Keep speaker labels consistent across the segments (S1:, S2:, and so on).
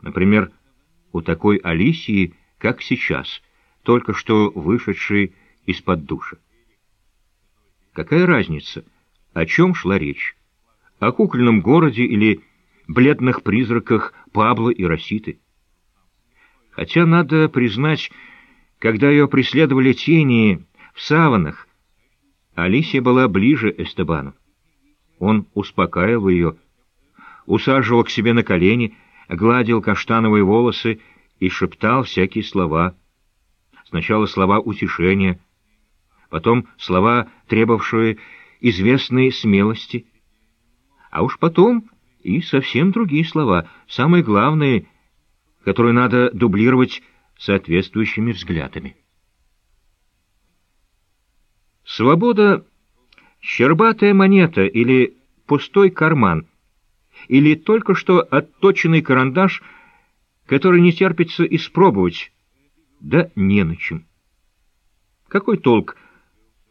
S1: Например, у такой Алисии, как сейчас, только что вышедшей из-под душа. Какая разница, о чем шла речь? О кукольном городе или бледных призраках Пабло и Роситы? Хотя, надо признать, когда ее преследовали тени в саванах, Алисия была ближе Эстебану. Он успокаивал ее, усаживал к себе на колени, гладил каштановые волосы и шептал всякие слова. Сначала слова утешения, потом слова, требовавшие известной смелости, а уж потом и совсем другие слова, самые главные, которые надо дублировать соответствующими взглядами. Свобода — щербатая монета или пустой карман, или только что отточенный карандаш, который не терпится испробовать, да не на чем. Какой толк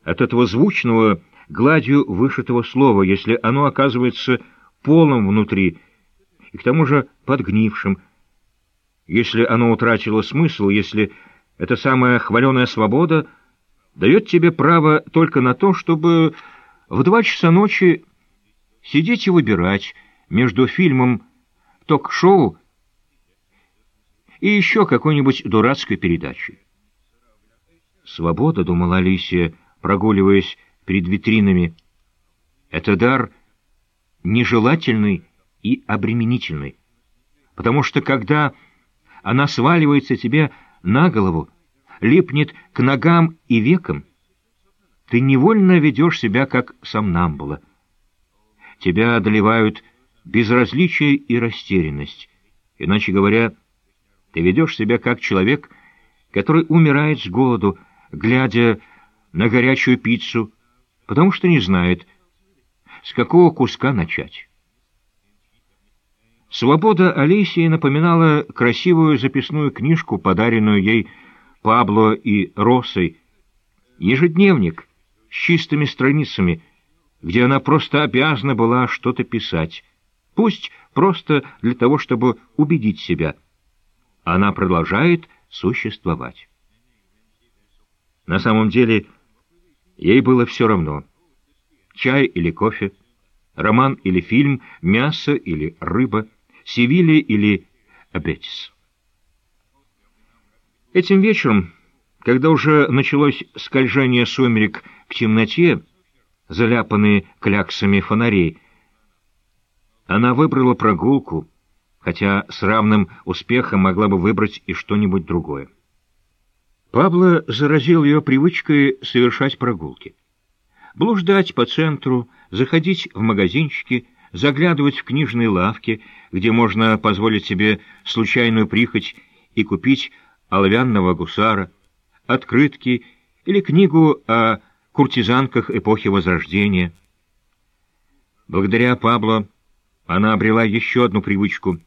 S1: от этого звучного, гладью вышитого слова, если оно оказывается полым внутри и к тому же подгнившим, если оно утратило смысл, если эта самая хваленая свобода дает тебе право только на то, чтобы в два часа ночи сидеть и выбирать между фильмом ток-шоу и еще какой-нибудь дурацкой передачей. «Свобода», — думала Алисия, прогуливаясь перед витринами, — «это дар нежелательный и обременительный, потому что когда она сваливается тебе на голову, липнет к ногам и векам, ты невольно ведешь себя как сомнамбула. Тебя одолевают безразличие и растерянность. Иначе говоря, ты ведешь себя как человек, который умирает с голоду, глядя на горячую пиццу, потому что не знает, с какого куска начать. Свобода Алисии напоминала красивую записную книжку, подаренную ей Пабло и Росой, ежедневник с чистыми страницами, где она просто обязана была что-то писать, пусть просто для того, чтобы убедить себя. Она продолжает существовать. На самом деле, ей было все равно. Чай или кофе, роман или фильм, мясо или рыба — Севилья или Абетис. Этим вечером, когда уже началось скольжение сумерек к темноте, заляпанные кляксами фонарей, она выбрала прогулку, хотя с равным успехом могла бы выбрать и что-нибудь другое. Пабло заразил ее привычкой совершать прогулки. Блуждать по центру, заходить в магазинчики — заглядывать в книжные лавки, где можно позволить себе случайную прихоть и купить оловянного гусара, открытки или книгу о куртизанках эпохи Возрождения. Благодаря Пабло она обрела еще одну привычку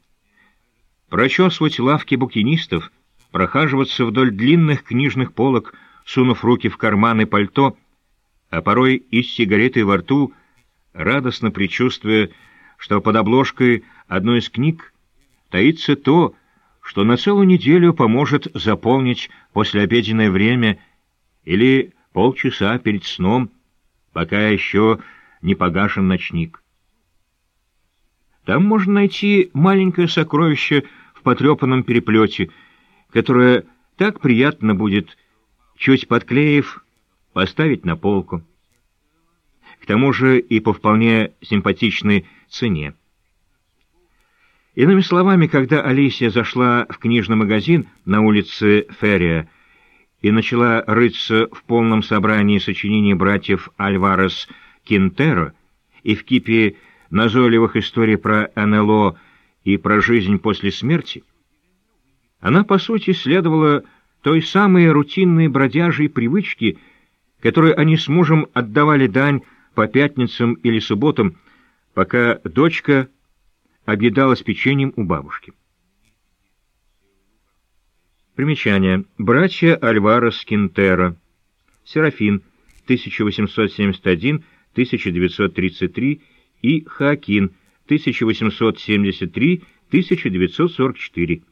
S1: — прочесывать лавки букинистов, прохаживаться вдоль длинных книжных полок, сунув руки в карманы пальто, а порой и с сигаретой во рту — радостно предчувствуя, что под обложкой одной из книг таится то, что на целую неделю поможет заполнить послеобеденное время или полчаса перед сном, пока еще не погашен ночник. Там можно найти маленькое сокровище в потрепанном переплете, которое так приятно будет, чуть подклеив, поставить на полку к тому же и по вполне симпатичной цене. Иными словами, когда Алисия зашла в книжный магазин на улице Феррия и начала рыться в полном собрании сочинений братьев Альварес Кинтеро и в кипе назойливых историй про НЛО и про жизнь после смерти, она, по сути, следовала той самой рутинной бродяжей привычке, которой они с мужем отдавали дань по пятницам или субботам, пока дочка объедалась печеньем у бабушки. Примечание. Братья Альварес Кинтера. Серафин, 1871-1933 и Хакин, 1873 1944